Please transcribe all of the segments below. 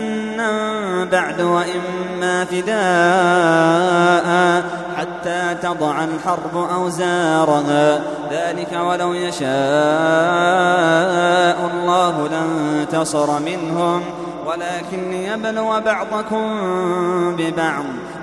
منا بعد وإما فداء حتى تضع الحرب أوزارها. ذلك ولو يشاء الله لانتصر منهم. ولكن ليبلو بعضكم ببعض.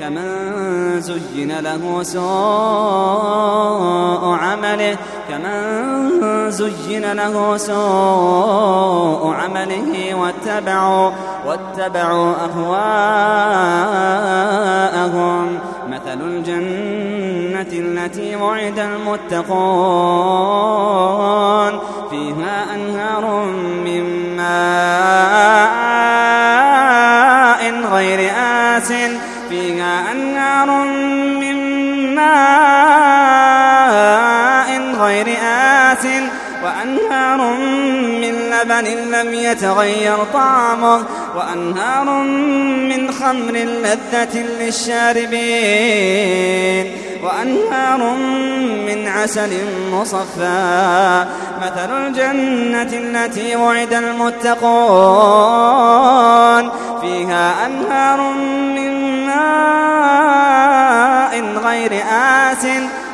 كمن زين له سوء عمله كمن زين له سوء عمله واتبعوا واتبعوا أهواءهم. مثل الجنة التي وعد المتقون. لبن لم يتغير طعمه وأنهار من خمر لذة للشاربين وأنهار من عسل مصفى. مثل الجنة التي وعد المتقون. فيها أنهار من ماء غير آس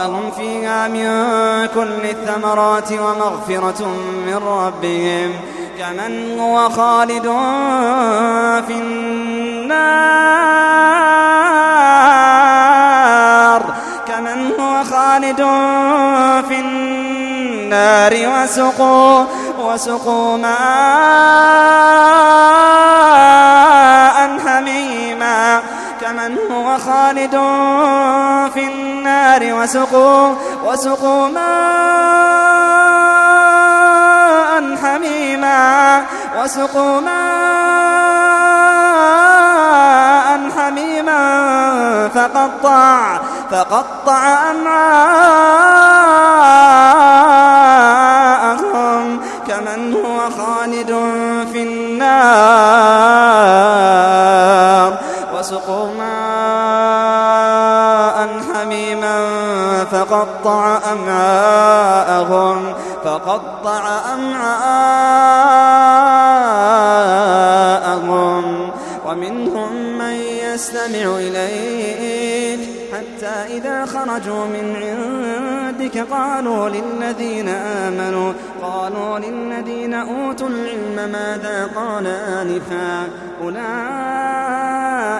ولهم فيها من كل الثمرات ومغفرة من ربهم. كمن هو خالد في النار. كمن هو خالد في النار. وسقوا وسقوا ماء حميما. كمن هو خالد في النار وسقوا وسقوا ماء حميما. وسقوا ماء حميما. فقطع فقطع أمعاءهم فقطع أمعاءهم فقطع أمعاءهم. ومنهم من يستمع إليك حتى إذا خرجوا من عندك قالوا للذين آمنوا قالوا للذين أوتوا العلم ماذا قال آنفا؟ أولئك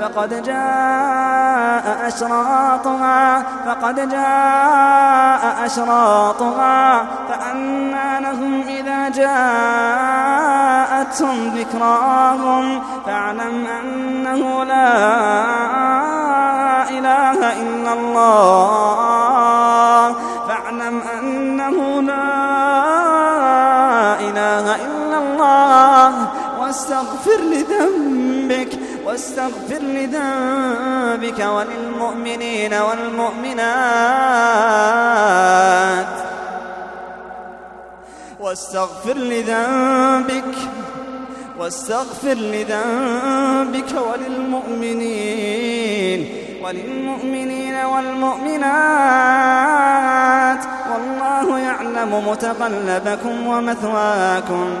فقد جاء أشراطها فقد جاء أشراطها. فأنى لهم إذا جاءتهم ذكراهم فاعلم أنه لا واستغفر لذنبك وللمؤمنين والمؤمنات. واستغفر لذنبك واستغفر لذنبك وللمؤمنين وللمؤمنين والمؤمنات. والله يعلم متقلبكم ومثواكم.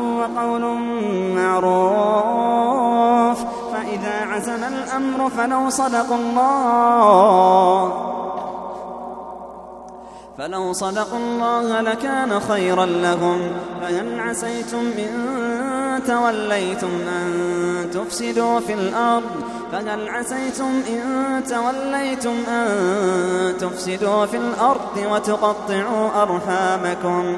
وقول معروف. فإذا عزم الأمر فلو صدقوا الله. فلو صدقوا الله لكان خيرا لهم. فهل عسيتم إن توليتم أن تفسدوا في الأرض؟ فهل عسيتم إن توليتم أن تفسدوا في الأرض وتقطعوا أرحامكم؟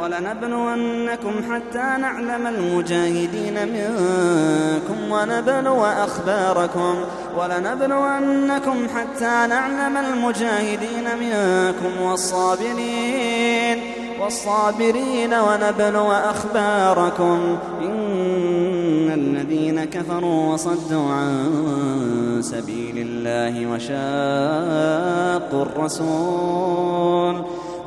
ولنبلونكم حتى نعلم المجاهدين منكم ونبلو أخباركم ولنبلونكم حتى نعلم المجاهدين منكم والصابرين والصابرين ونبلو أخباركم إن الذين كفروا وصدوا عن سبيل الله وشاقوا الرسول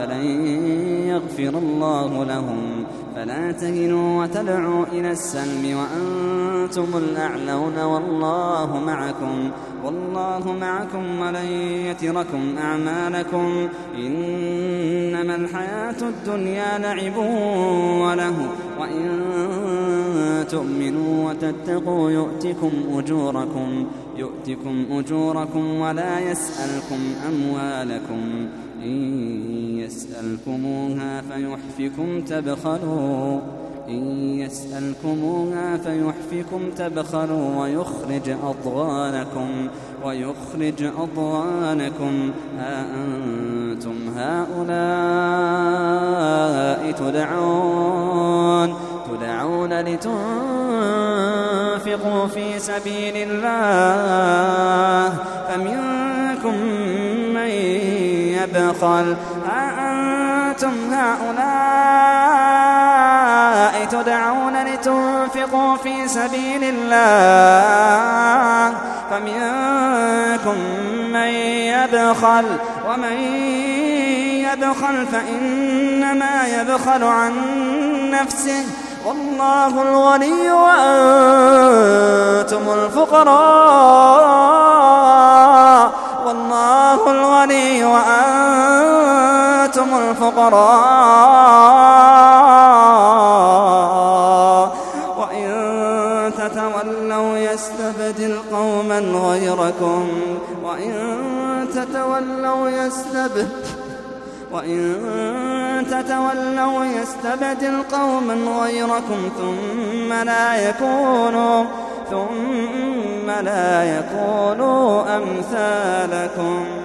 فلن يغفر الله لهم فلا تهنوا وتدعوا إلى السلم وأنتم الأعلون والله معكم والله معكم ولن يتركم أعمالكم إنما الحياة الدنيا لعب وله وإن تؤمنوا وتتقوا يؤتكم أجوركم يؤتكم أجوركم ولا يسألكم أموالكم. إن يسألكموها فيحفكم تبخلوا إن يسألكموها فيحفكم تبخلوا ويخرج أضغانكم ويخرج أضغانكم. ها أنتم هؤلاء تدعون. تدعون لتنفقوا في سبيل الله فمنكم من يبخل أنتم هؤلاء تدعون لتنفقوا في سبيل الله فمنكم من يبخل ومن يبخل فإنما يبخل عن نفسه والله الغني وأنتم الفقراء. والله الغني وأنتم الفقراء. وإن تتولوا يستبدل قوما غيركم. وإن تتولوا يستبدل وإن تتولوا يستبدل قوما غيركم ثم لا يكونوا ثم لا يكونوا أمثالكم.